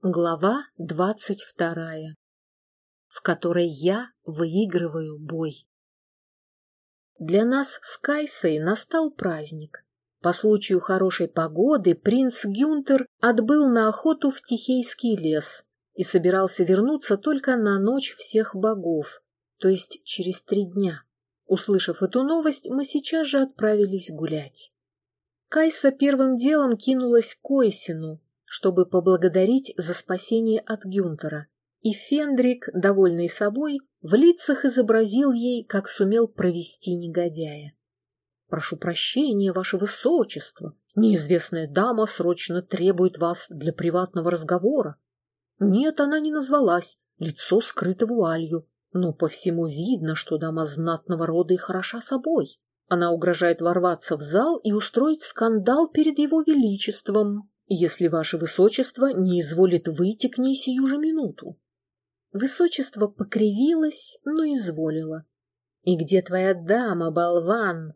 Глава двадцать вторая, в которой я выигрываю бой. Для нас с Кайсой настал праздник. По случаю хорошей погоды принц Гюнтер отбыл на охоту в Тихейский лес и собирался вернуться только на ночь всех богов, то есть через три дня. Услышав эту новость, мы сейчас же отправились гулять. Кайса первым делом кинулась к Ойсину, чтобы поблагодарить за спасение от Гюнтера, и Фендрик, довольный собой, в лицах изобразил ей, как сумел провести негодяя. «Прошу прощения, ваше высочество, неизвестная дама срочно требует вас для приватного разговора». Нет, она не назвалась, лицо скрыто вуалью, но по всему видно, что дама знатного рода и хороша собой. Она угрожает ворваться в зал и устроить скандал перед его величеством если ваше высочество не изволит выйти к ней сию же минуту. Высочество покривилось, но изволило. — И где твоя дама, болван?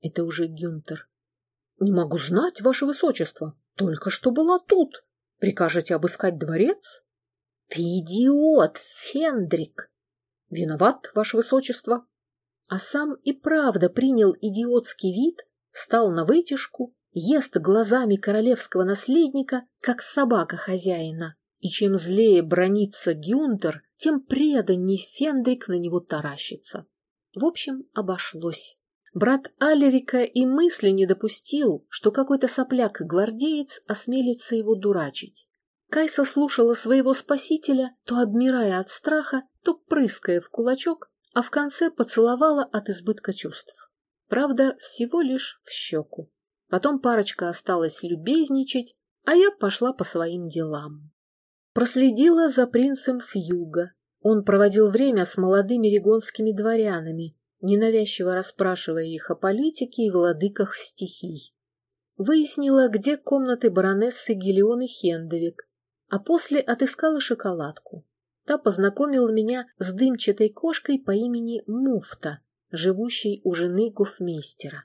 Это уже Гюнтер. — Не могу знать, ваше высочество. Только что была тут. Прикажете обыскать дворец? — Ты идиот, Фендрик! — Виноват, ваше высочество. А сам и правда принял идиотский вид, встал на вытяжку ест глазами королевского наследника, как собака хозяина. И чем злее бронится Гюнтер, тем преданней Фендрик на него таращится. В общем, обошлось. Брат Алерика и мысли не допустил, что какой-то сопляк-гвардеец осмелится его дурачить. Кайса слушала своего спасителя, то обмирая от страха, то прыская в кулачок, а в конце поцеловала от избытка чувств. Правда, всего лишь в щеку. Потом парочка осталась любезничать, а я пошла по своим делам. Проследила за принцем Фьюга. Он проводил время с молодыми регонскими дворянами, ненавязчиво расспрашивая их о политике и владыках стихий. Выяснила, где комнаты баронессы Гелионы Хендовик, а после отыскала шоколадку. Та познакомила меня с дымчатой кошкой по имени Муфта, живущей у жены гофмейстера.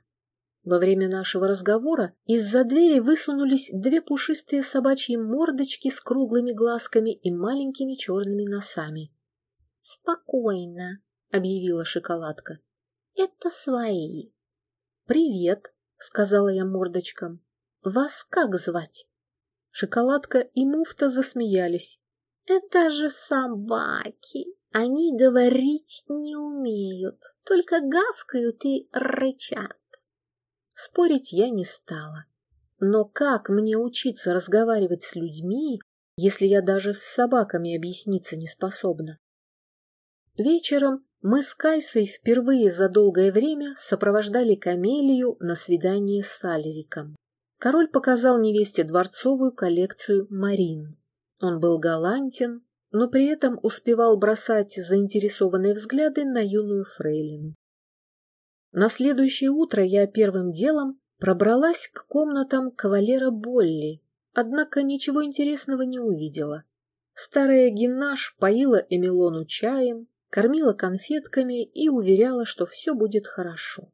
Во время нашего разговора из-за двери высунулись две пушистые собачьи мордочки с круглыми глазками и маленькими черными носами. — Спокойно, — объявила шоколадка. — Это свои. — Привет, — сказала я мордочкам. — Вас как звать? Шоколадка и муфта засмеялись. — Это же собаки. Они говорить не умеют, только гавкают и рычат. Спорить я не стала. Но как мне учиться разговаривать с людьми, если я даже с собаками объясниться не способна? Вечером мы с Кайсой впервые за долгое время сопровождали Камелию на свидание с Алериком. Король показал невесте дворцовую коллекцию Марин. Он был галантен, но при этом успевал бросать заинтересованные взгляды на юную фрейлину. На следующее утро я первым делом пробралась к комнатам кавалера Болли, однако ничего интересного не увидела. Старая геннаш поила Эмилону чаем, кормила конфетками и уверяла, что все будет хорошо.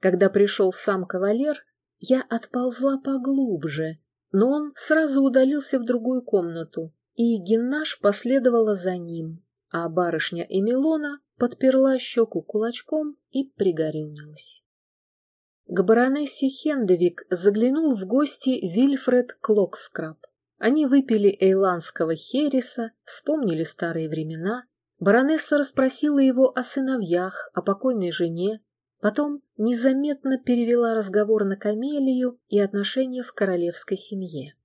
Когда пришел сам кавалер, я отползла поглубже, но он сразу удалился в другую комнату, и геннаш последовала за ним, а барышня Эмилона подперла щеку кулачком и пригорюнилась. К баронессе Хендевик заглянул в гости Вильфред Клокскраб. Они выпили эйландского хереса, вспомнили старые времена. Баронесса расспросила его о сыновьях, о покойной жене, потом незаметно перевела разговор на Камелию и отношения в королевской семье.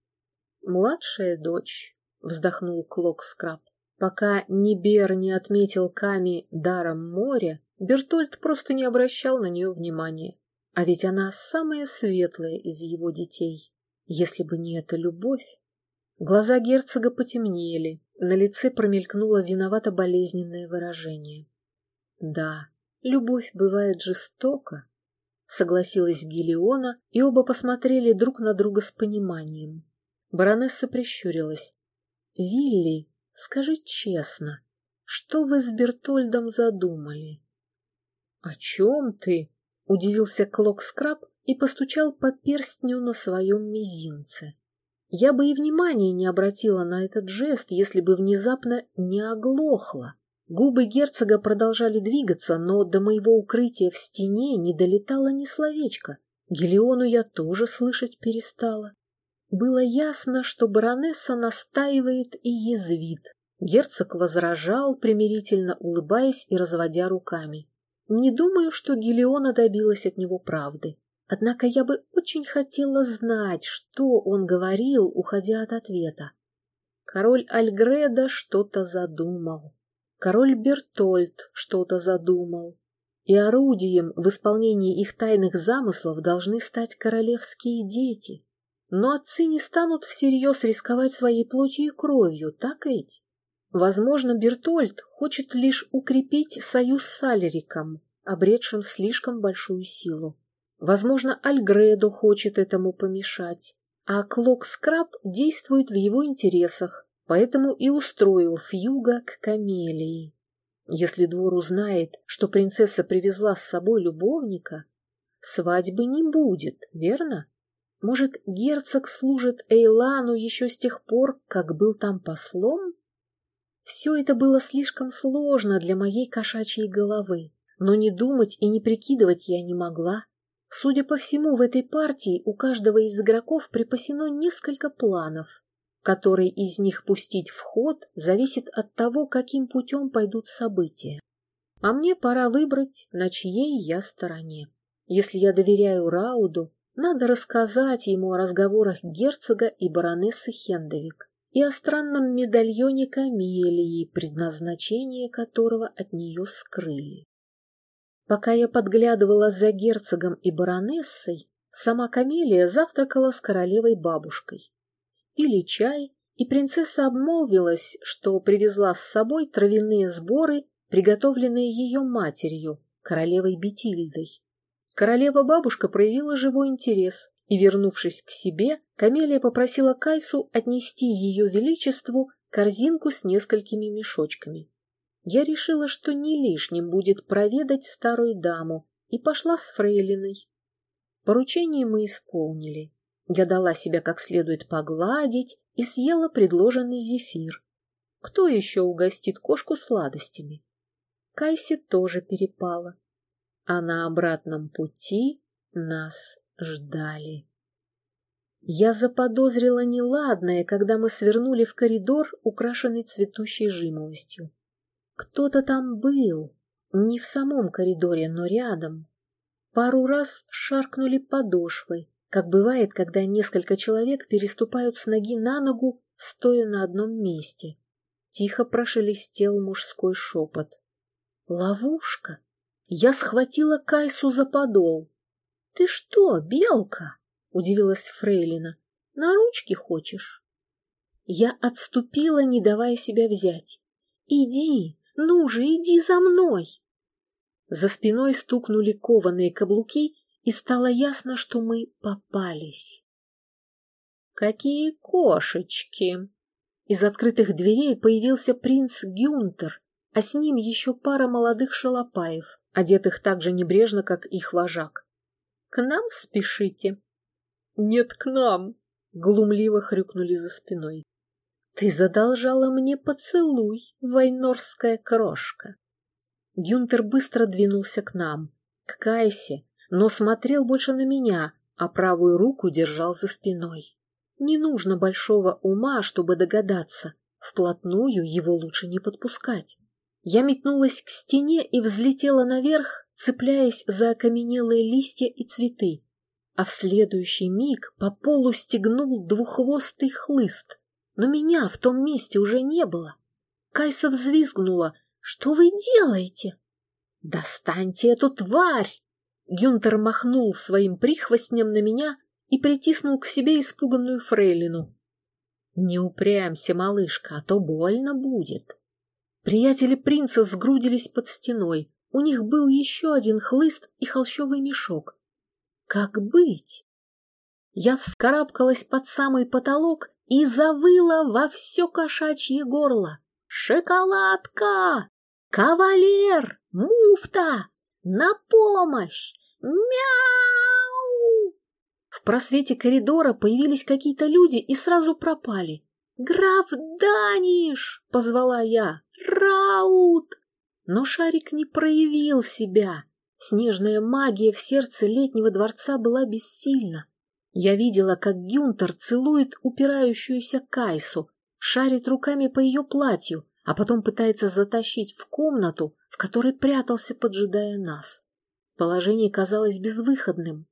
«Младшая дочь», — вздохнул Клокскраб, Пока Нибер не отметил Ками даром моря, Бертольд просто не обращал на нее внимания. А ведь она самая светлая из его детей. Если бы не эта любовь... Глаза герцога потемнели, на лице промелькнуло виновато-болезненное выражение. Да, любовь бывает жестока, согласилась Гелиона, и оба посмотрели друг на друга с пониманием. Баронесса прищурилась. Вилли Скажи честно, что вы с Бертольдом задумали? — О чем ты? — удивился Клокскраб и постучал по перстню на своем мизинце. Я бы и внимания не обратила на этот жест, если бы внезапно не оглохла. Губы герцога продолжали двигаться, но до моего укрытия в стене не долетало ни словечка. Гелиону я тоже слышать перестала. Было ясно, что баронесса настаивает и язвит. Герцог возражал, примирительно улыбаясь и разводя руками. Не думаю, что Гелиона добилась от него правды. Однако я бы очень хотела знать, что он говорил, уходя от ответа. Король Альгреда что-то задумал. Король Бертольд что-то задумал. И орудием в исполнении их тайных замыслов должны стать королевские дети. Но отцы не станут всерьез рисковать своей плотью и кровью, так ведь? Возможно, Бертольд хочет лишь укрепить союз с Алериком, обретшим слишком большую силу. Возможно, Альгредо хочет этому помешать, а Клок Скраб действует в его интересах, поэтому и устроил Фьюга к Камелии. Если двор узнает, что принцесса привезла с собой любовника, свадьбы не будет, верно? Может, герцог служит Эйлану еще с тех пор, как был там послом? Все это было слишком сложно для моей кошачьей головы, но не думать и не прикидывать я не могла. Судя по всему, в этой партии у каждого из игроков припасено несколько планов. Который из них пустить в ход, зависит от того, каким путем пойдут события. А мне пора выбрать, на чьей я стороне. Если я доверяю Рауду, надо рассказать ему о разговорах герцога и баронессы Хендовик и о странном медальоне Камелии, предназначение которого от нее скрыли. Пока я подглядывала за герцогом и баронессой, сама Камелия завтракала с королевой бабушкой пили чай, и принцесса обмолвилась, что привезла с собой травяные сборы, приготовленные ее матерью, королевой Бетильдой. Королева-бабушка проявила живой интерес, и, вернувшись к себе, Камелия попросила Кайсу отнести ее величеству корзинку с несколькими мешочками. Я решила, что не лишним будет проведать старую даму, и пошла с фрейлиной. Поручение мы исполнили. Я дала себя как следует погладить и съела предложенный зефир. Кто еще угостит кошку сладостями? Кайси тоже перепала. А на обратном пути нас ждали. Я заподозрила неладное, когда мы свернули в коридор, украшенный цветущей жимолостью. Кто-то там был, не в самом коридоре, но рядом. Пару раз шаркнули подошвы, как бывает, когда несколько человек переступают с ноги на ногу, стоя на одном месте. Тихо прошелестел мужской шепот. «Ловушка!» Я схватила Кайсу за подол. «Ты что, белка?» — удивилась Фрейлина. «На ручки хочешь?» Я отступила, не давая себя взять. «Иди, ну же, иди за мной!» За спиной стукнули кованые каблуки, и стало ясно, что мы попались. «Какие кошечки!» Из открытых дверей появился принц Гюнтер, а с ним еще пара молодых шалопаев, одетых так же небрежно, как их вожак. «К нам спешите?» «Нет, к нам!» — глумливо хрюкнули за спиной. «Ты задолжала мне поцелуй, войнорская крошка!» Гюнтер быстро двинулся к нам, к Кайсе, но смотрел больше на меня, а правую руку держал за спиной. Не нужно большого ума, чтобы догадаться. Вплотную его лучше не подпускать. Я метнулась к стене и взлетела наверх, цепляясь за окаменелые листья и цветы. А в следующий миг по полу стегнул двуххвостый хлыст. Но меня в том месте уже не было. Кайса взвизгнула. «Что вы делаете?» «Достаньте эту тварь!» Гюнтер махнул своим прихвостнем на меня и притиснул к себе испуганную фрейлину. «Не упрямься, малышка, а то больно будет». Приятели принца сгрудились под стеной. У них был еще один хлыст и холщовый мешок. Как быть? Я вскарабкалась под самый потолок и завыла во все кошачье горло. «Шоколадка! Кавалер! Муфта! На помощь! Мяу! В просвете коридора появились какие-то люди и сразу пропали. «Граф Даниш!» — позвала я. «Раут!» Но шарик не проявил себя. Снежная магия в сердце летнего дворца была бессильна. Я видела, как Гюнтер целует упирающуюся Кайсу, шарит руками по ее платью, а потом пытается затащить в комнату, в которой прятался, поджидая нас. Положение казалось безвыходным.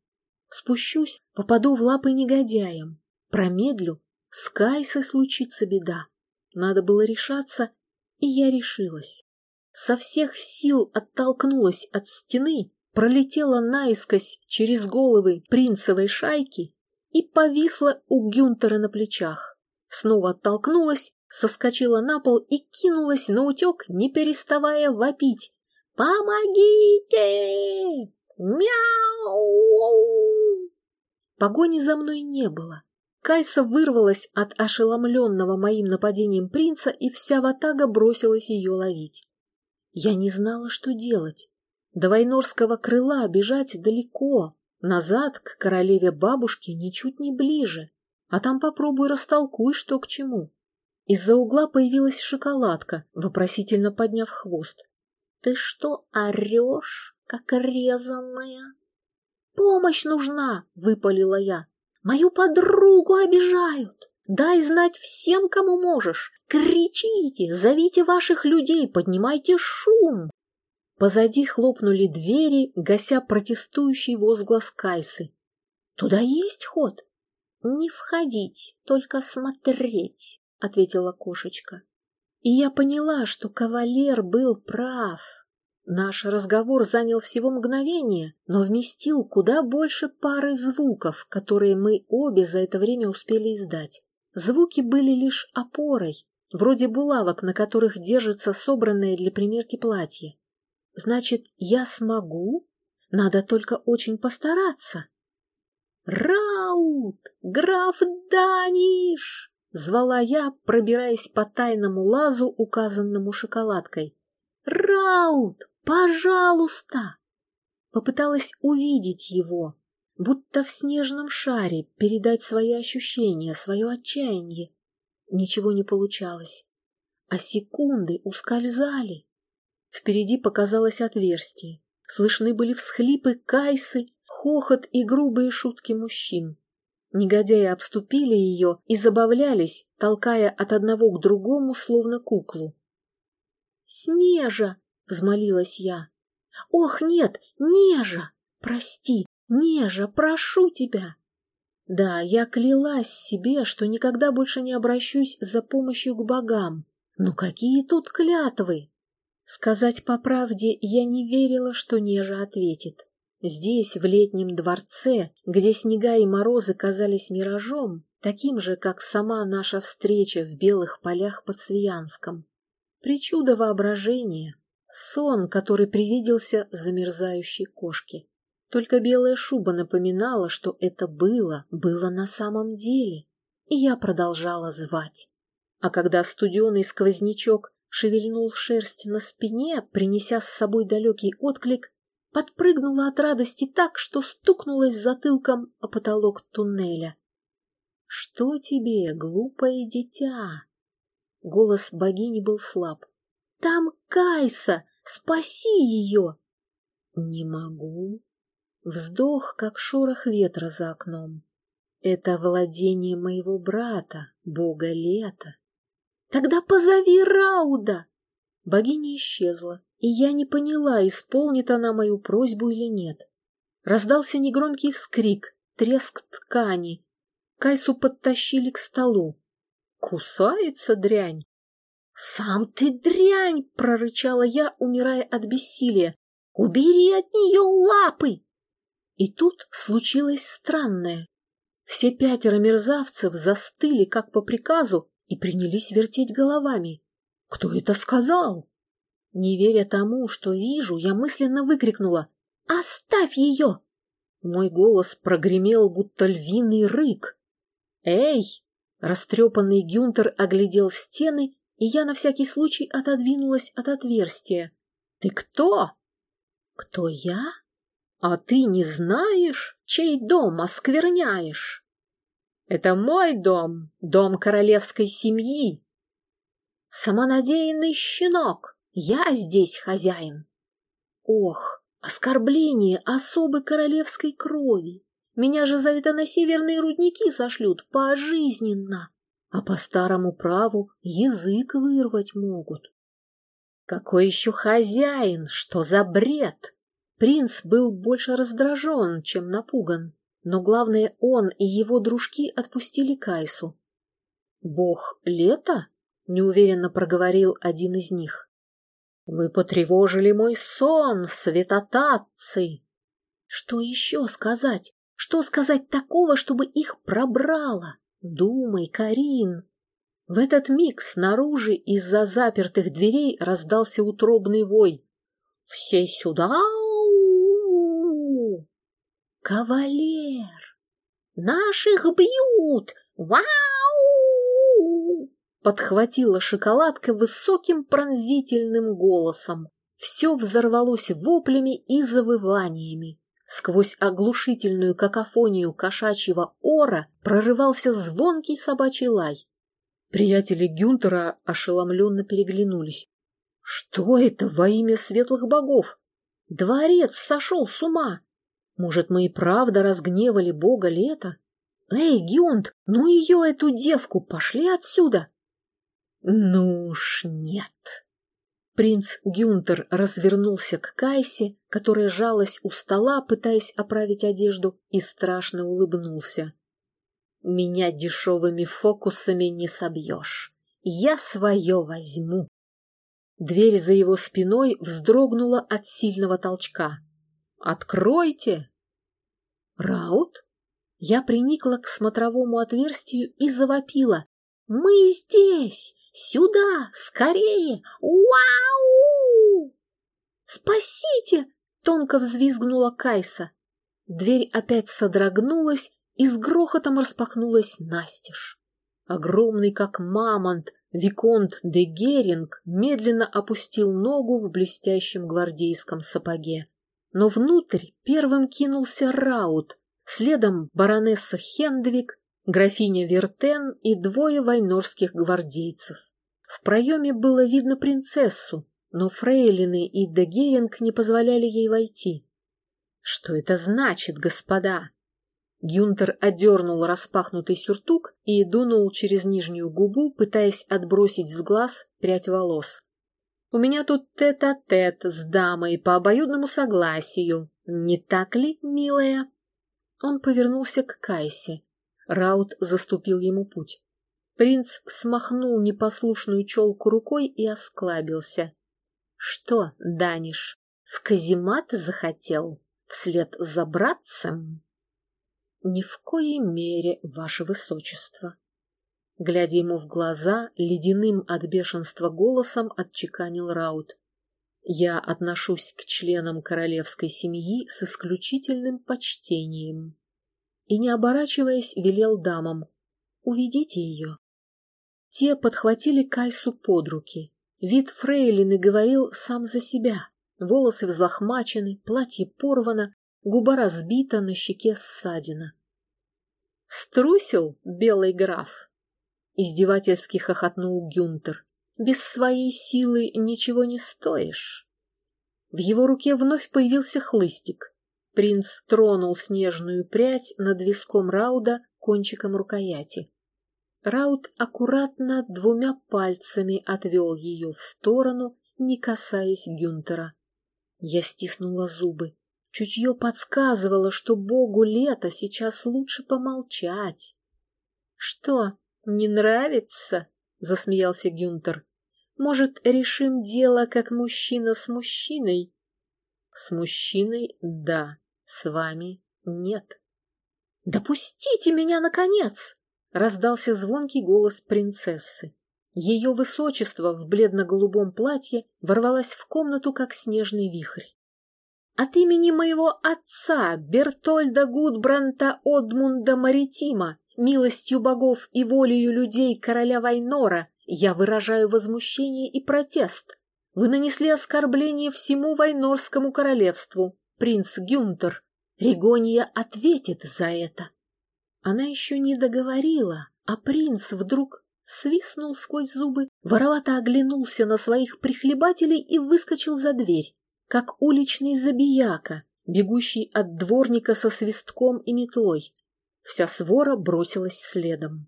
Спущусь, попаду в лапы негодяям. Промедлю, с Кайсой случится беда. Надо было решаться, и я решилась. Со всех сил оттолкнулась от стены, пролетела наискось через головы принцевой шайки и повисла у Гюнтера на плечах. Снова оттолкнулась, соскочила на пол и кинулась на утек, не переставая вопить. «Помогите! Мяу!» Погони за мной не было. Кайса вырвалась от ошеломленного моим нападением принца, и вся ватага бросилась ее ловить. Я не знала, что делать. До Вайнорского крыла бежать далеко, назад к королеве бабушке ничуть не ближе, а там попробуй растолкуй, что к чему. Из-за угла появилась шоколадка, вопросительно подняв хвост. — Ты что, орешь, как резаная? — Помощь нужна, — выпалила я. — Мою подругу обижают. Дай знать всем, кому можешь. Кричите, зовите ваших людей, поднимайте шум. Позади хлопнули двери, гася протестующий возглас Кайсы. Туда есть ход? Не входить, только смотреть ответила кошечка. И я поняла, что кавалер был прав. Наш разговор занял всего мгновение, но вместил куда больше пары звуков, которые мы обе за это время успели издать. Звуки были лишь опорой, вроде булавок, на которых держится собранное для примерки платье. Значит, я смогу? Надо только очень постараться. Раут! Граф Даниш! Звала я, пробираясь по тайному лазу, указанному шоколадкой. «Раут, пожалуйста!» Попыталась увидеть его, будто в снежном шаре передать свои ощущения, свое отчаяние. Ничего не получалось, а секунды ускользали. Впереди показалось отверстие. Слышны были всхлипы Кайсы, хохот и грубые шутки мужчин. Негодяи обступили ее и забавлялись, толкая от одного к другому, словно куклу. «Снежа!» — взмолилась я. «Ох, нет, Нежа! Прости, Нежа, прошу тебя!» Да, я клялась себе, что никогда больше не обращусь за помощью к богам. Но какие тут клятвы! Сказать по правде, я не верила, что Нежа ответит. Здесь, в летнем дворце, где снега и морозы казались миражом, таким же, как сама наша встреча в белых полях под Свиянском. Причуда воображения, сон, который привиделся замерзающей кошке. Только белая шуба напоминала, что это было, было на самом деле, и я продолжала звать. А когда студеный сквознячок шевельнул шерсть на спине, принеся с собой далекий отклик, подпрыгнула от радости так, что стукнулась затылком о потолок туннеля. «Что тебе, глупое дитя?» Голос богини был слаб. «Там Кайса! Спаси ее!» «Не могу». Вздох, как шорох ветра за окном. «Это владение моего брата, бога лета». «Тогда позови Рауда!» Богиня исчезла, и я не поняла, исполнит она мою просьбу или нет. Раздался негромкий вскрик, треск ткани. Кайсу подтащили к столу. «Кусается дрянь!» «Сам ты дрянь!» — прорычала я, умирая от бессилия. «Убери от нее лапы!» И тут случилось странное. Все пятеро мерзавцев застыли, как по приказу, и принялись вертеть головами. «Кто это сказал?» Не веря тому, что вижу, я мысленно выкрикнула «Оставь ее!» Мой голос прогремел, будто львиный рык. «Эй!» Растрепанный Гюнтер оглядел стены, и я на всякий случай отодвинулась от отверстия. «Ты кто?» «Кто я?» А ты не знаешь, чей дом оскверняешь? Это мой дом, дом королевской семьи. Самонадеянный щенок, я здесь хозяин. Ох, оскорбление особы королевской крови. Меня же за это на северные рудники сошлют пожизненно, а по старому праву язык вырвать могут. Какой еще хозяин? Что за бред? Принц был больше раздражен, чем напуган, но главное, он и его дружки отпустили Кайсу. «Бог лета?» — неуверенно проговорил один из них. «Вы потревожили мой сон, светотатцы!» Что еще сказать? Что сказать такого, чтобы их пробрало? Думай, Карин. В этот миг снаружи из-за запертых дверей раздался утробный вой. «Все сюда!» «Кавалер! Наших бьют! Вау!» Подхватила шоколадка высоким пронзительным голосом. Все взорвалось воплями и завываниями. Сквозь оглушительную какофонию кошачьего ора прорывался звонкий собачий лай. Приятели Гюнтера ошеломленно переглянулись. Что это во имя светлых богов? Дворец сошел с ума. Может, мы и правда разгневали бога лета? Эй, Гюнт, ну ее, эту девку, пошли отсюда! Ну уж нет. Принц Гюнтер развернулся к Кайсе, которая жалась у стола, пытаясь оправить одежду, и страшно улыбнулся. Меня дешевыми фокусами не собьешь. Я свое возьму. Дверь за его спиной вздрогнула от сильного толчка. «Откройте!» «Раут?» Я приникла к смотровому отверстию и завопила. «Мы здесь! Сюда! Скорее! Вау!» «Спасите!» — тонко взвизгнула Кайса. Дверь опять содрогнулась, и с грохотом распахнулась настежь. Огромный, как мамонт, Виконт де Геринг медленно опустил ногу в блестящем гвардейском сапоге. Но внутрь первым кинулся Раут, следом баронесса Хендвик, графиня Вертен и двое вайнорских гвардейцев. В проеме было видно принцессу, но фрейлины и де Геринг не позволяли ей войти. «Что это значит, господа?» Гюнтер одернул распахнутый сюртук и дунул через нижнюю губу, пытаясь отбросить с глаз прядь волос. «У меня тут тет-а-тет -тет с дамой по обоюдному согласию. Не так ли, милая?» Он повернулся к Кайсе. Раут заступил ему путь. Принц смахнул непослушную челку рукой и осклабился. «Что, Даниш, в каземат захотел? Вслед за братцем?» «Ни в коей мере, ваше высочество!» Глядя ему в глаза, ледяным от бешенства голосом отчеканил Раут. «Я отношусь к членам королевской семьи с исключительным почтением». И, не оборачиваясь, велел дамам «Уведите ее». Те подхватили Кайсу под руки. Вид фрейлины говорил сам за себя. Волосы взлохмачены, платье порвано, Губа разбита, на щеке ссадина. «Струсил, белый граф?» Издевательски хохотнул Гюнтер. «Без своей силы ничего не стоишь». В его руке вновь появился хлыстик. Принц тронул снежную прядь над виском Рауда кончиком рукояти. Раут аккуратно двумя пальцами отвел ее в сторону, не касаясь Гюнтера. Я стиснула зубы. Чутье подсказывало, что богу лета сейчас лучше помолчать. — Что, не нравится? — засмеялся Гюнтер. — Может, решим дело как мужчина с мужчиной? — С мужчиной — да, с вами — нет. — Допустите меня, наконец! — раздался звонкий голос принцессы. Ее высочество в бледно-голубом платье ворвалось в комнату, как снежный вихрь. От имени моего отца, Бертольда Гудбранта Одмунда Маритима, милостью богов и волею людей короля Вайнора, я выражаю возмущение и протест. Вы нанесли оскорбление всему Вайнорскому королевству. Принц Гюнтер, Ригония ответит за это. Она еще не договорила, а принц вдруг свистнул сквозь зубы, воровато оглянулся на своих прихлебателей и выскочил за дверь, как уличный забияка, бегущий от дворника со свистком и метлой. Вся свора бросилась следом.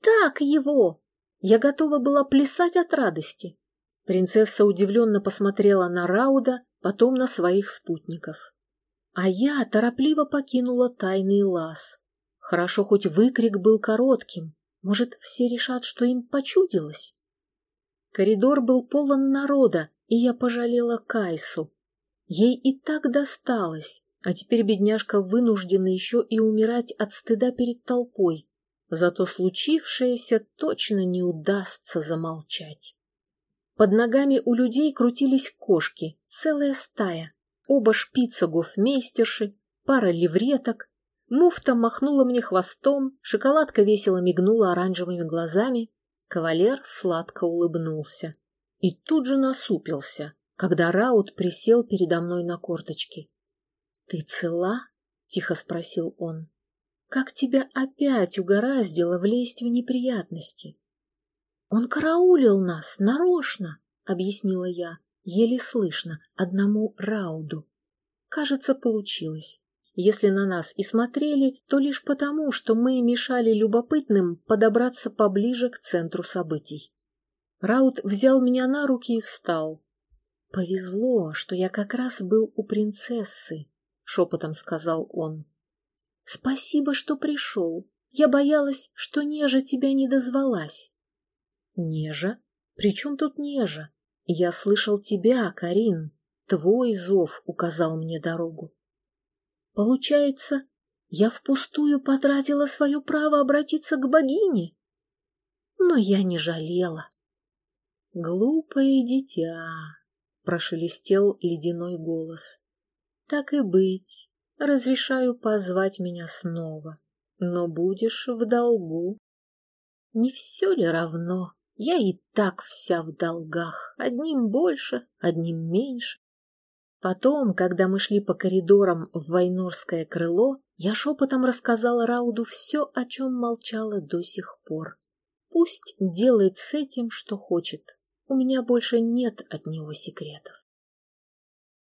«Так его!» Я готова была плясать от радости. Принцесса удивленно посмотрела на Рауда, потом на своих спутников. А я торопливо покинула тайный лаз. Хорошо, хоть выкрик был коротким. Может, все решат, что им почудилось? Коридор был полон народа, и я пожалела Кайсу. Ей и так досталось, а теперь бедняжка вынуждена еще и умирать от стыда перед толпой. Зато случившееся точно не удастся замолчать. Под ногами у людей крутились кошки, целая стая. Оба шпица гофмейстерши, пара левреток. Муфта махнула мне хвостом, шоколадка весело мигнула оранжевыми глазами. Кавалер сладко улыбнулся. И тут же насупился, когда Раут присел передо мной на корточки. — Ты цела? — тихо спросил он. Как тебя опять угораздило влезть в неприятности? Он караулил нас нарочно, объяснила я, еле слышно, одному Рауду. Кажется, получилось. Если на нас и смотрели, то лишь потому, что мы мешали любопытным подобраться поближе к центру событий. Раут взял меня на руки и встал. «Повезло, что я как раз был у принцессы», — шепотом сказал он. Спасибо, что пришел. Я боялась, что Нежа тебя не дозвалась. Нежа? При чем тут Нежа? Я слышал тебя, Карин. Твой зов указал мне дорогу. Получается, я впустую потратила свое право обратиться к богине? Но я не жалела. Глупое дитя, прошелестел ледяной голос. Так и быть, разрешаю позвать меня снова, но будешь в долгу. Не все ли равно? Я и так вся в долгах, одним больше, одним меньше. Потом, когда мы шли по коридорам в Вайнорское крыло, я шепотом рассказала Рауду все, о чем молчала до сих пор. Пусть делает с этим, что хочет. У меня больше нет от него секретов.